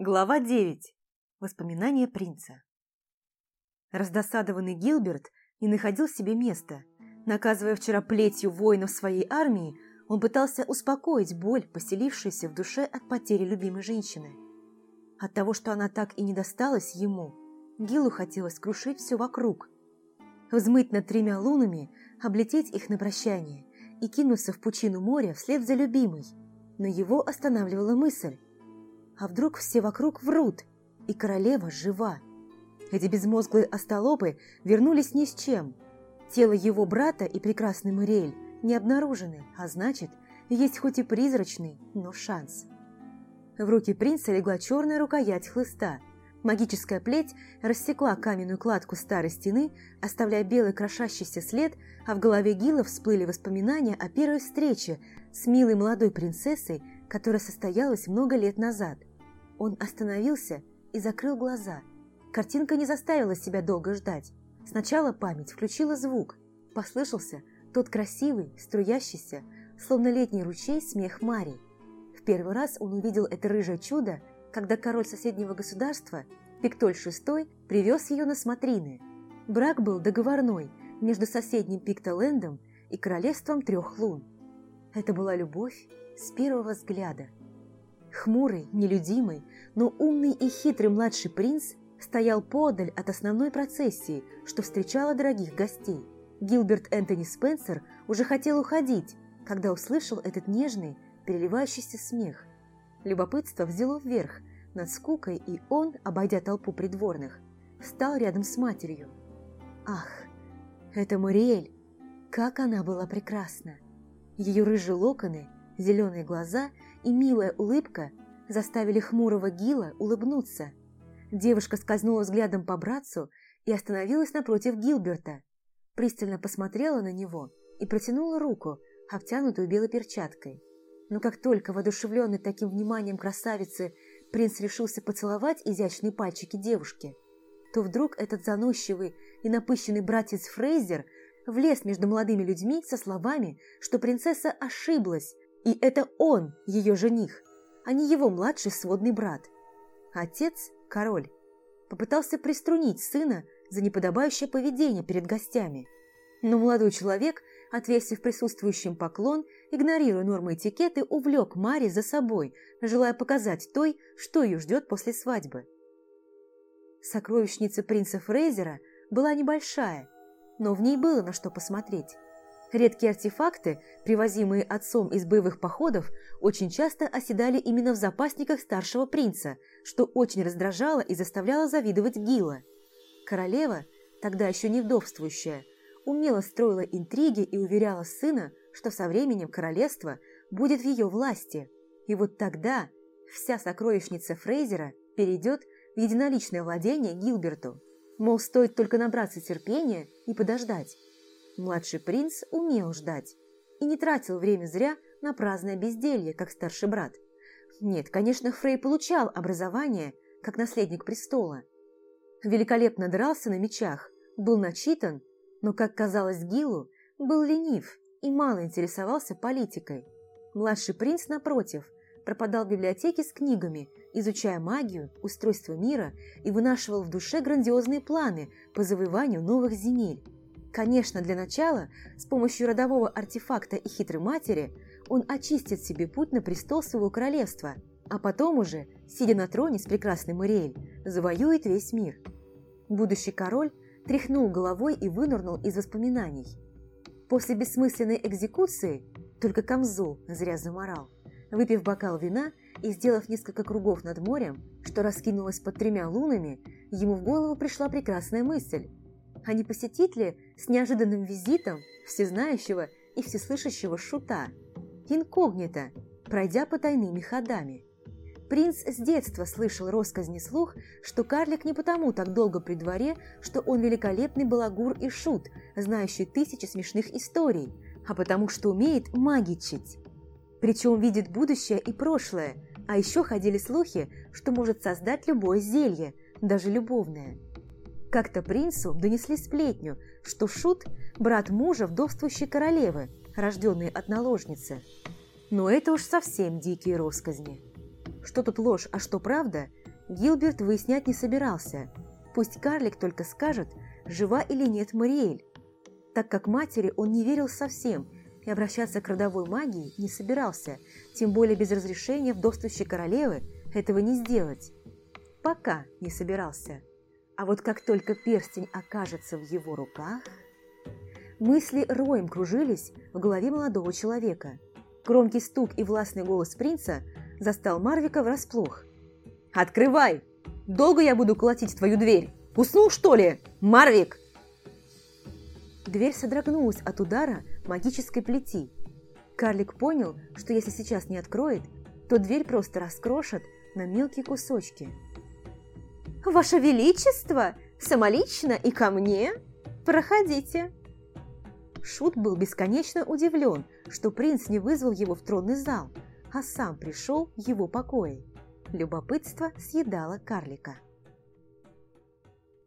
Глава 9. Воспоминания принца. Раздосадованный Гилберт не находил себе места. Наказывая вчера плетью воинов своей армии, он пытался успокоить боль, поселившуюся в душе от потери любимой женщины. От того, что она так и не досталась ему, Гилу хотелось крушить все вокруг. Взмыть над тремя лунами, облететь их на прощание и кинуться в пучину моря вслед за любимой. Но его останавливала мысль а вдруг все вокруг врут, и королева жива? Эти безмозглые остолопы вернулись ни с чем. Тело его брата и прекрасный Мариэль не обнаружены, а значит, есть хоть и призрачный, но шанс. В руки принца легла черная рукоять хлыста. Магическая плеть рассекла каменную кладку старой стены, оставляя белый крошащийся след, а в голове Гила всплыли воспоминания о первой встрече с милой молодой принцессой, которая состоялась много лет назад. Он остановился и закрыл глаза. Картинка не заставила себя долго ждать. Сначала память включила звук. Послышался тот красивый, струящийся, словно летний ручей, смех Мари. В первый раз он увидел это рыжее чудо, когда король соседнего государства, Пиктоль VI, привез ее на смотрины. Брак был договорной между соседним Пиктолендом и королевством трех лун. Это была любовь с первого взгляда – Хмурый, нелюдимый, но умный и хитрый младший принц стоял подаль от основной процессии, что встречала дорогих гостей. Гилберт Энтони Спенсер уже хотел уходить, когда услышал этот нежный, переливающийся смех. Любопытство взяло вверх над скукой, и он, обойдя толпу придворных, встал рядом с матерью. Ах, это Мариэль! Как она была прекрасна! Ее рыжие локоны, зеленые глаза и милая улыбка заставили хмурого Гила улыбнуться. Девушка скользнула взглядом по братцу и остановилась напротив Гилберта, пристально посмотрела на него и протянула руку, обтянутую белой перчаткой. Но как только воодушевленный таким вниманием красавицы принц решился поцеловать изящные пальчики девушки, то вдруг этот заносчивый и напыщенный братец Фрейзер влез между молодыми людьми со словами, что принцесса ошиблась, и это он, ее жених, а не его младший сводный брат. Отец, король, попытался приструнить сына за неподобающее поведение перед гостями. Но молодой человек, отвесив присутствующим поклон, игнорируя нормы этикеты, увлек Мари за собой, желая показать той, что ее ждет после свадьбы. Сокровищница принца Фрейзера была небольшая, но в ней было на что посмотреть. Редкие артефакты, привозимые отцом из боевых походов, очень часто оседали именно в запасниках старшего принца, что очень раздражало и заставляло завидовать Гила. Королева, тогда еще не вдовствующая, умело строила интриги и уверяла сына, что со временем королевство будет в ее власти. И вот тогда вся сокровищница Фрейзера перейдет в единоличное владение Гилберту. Мол, стоит только набраться терпения и подождать. Младший принц умел ждать и не тратил время зря на праздное безделье, как старший брат. Нет, конечно, Фрей получал образование, как наследник престола. Великолепно дрался на мечах, был начитан, но, как казалось Гилу, был ленив и мало интересовался политикой. Младший принц, напротив, пропадал в библиотеке с книгами, изучая магию, устройство мира и вынашивал в душе грандиозные планы по завоеванию новых земель. Конечно, для начала, с помощью родового артефакта и хитрой матери, он очистит себе путь на престол своего королевства, а потом уже, сидя на троне с прекрасной Мариэль, завоюет весь мир. Будущий король тряхнул головой и вынырнул из воспоминаний. После бессмысленной экзекуции только Камзол зря заморал. Выпив бокал вина и сделав несколько кругов над морем, что раскинулось под тремя лунами, ему в голову пришла прекрасная мысль а не посетить ли с неожиданным визитом всезнающего и всеслышащего шута, инкогнито, пройдя потайными ходами. Принц с детства слышал россказни слух, что карлик не потому так долго при дворе, что он великолепный балагур и шут, знающий тысячи смешных историй, а потому что умеет магичить. Причем видит будущее и прошлое, а еще ходили слухи, что может создать любое зелье, даже любовное – как-то принцу донесли сплетню, что Шут – брат мужа вдовствующей королевы, рожденной от наложницы. Но это уж совсем дикие росказни. что тут ложь, а что правда, Гилберт выяснять не собирался. Пусть карлик только скажет, жива или нет Мариэль, так как матери он не верил совсем и обращаться к родовой магии не собирался, тем более без разрешения вдовствующей королевы этого не сделать. Пока не собирался. А вот как только перстень окажется в его руках... Мысли роем кружились в голове молодого человека. Громкий стук и властный голос принца застал Марвика врасплох. «Открывай! Долго я буду колотить твою дверь? Уснул, что ли? Марвик!» Дверь содрогнулась от удара магической плети. Карлик понял, что если сейчас не откроет, то дверь просто раскрошат на мелкие кусочки. «Ваше Величество! Самолично и ко мне? Проходите!» Шут был бесконечно удивлен, что принц не вызвал его в тронный зал, а сам пришел в его покои. Любопытство съедало карлика.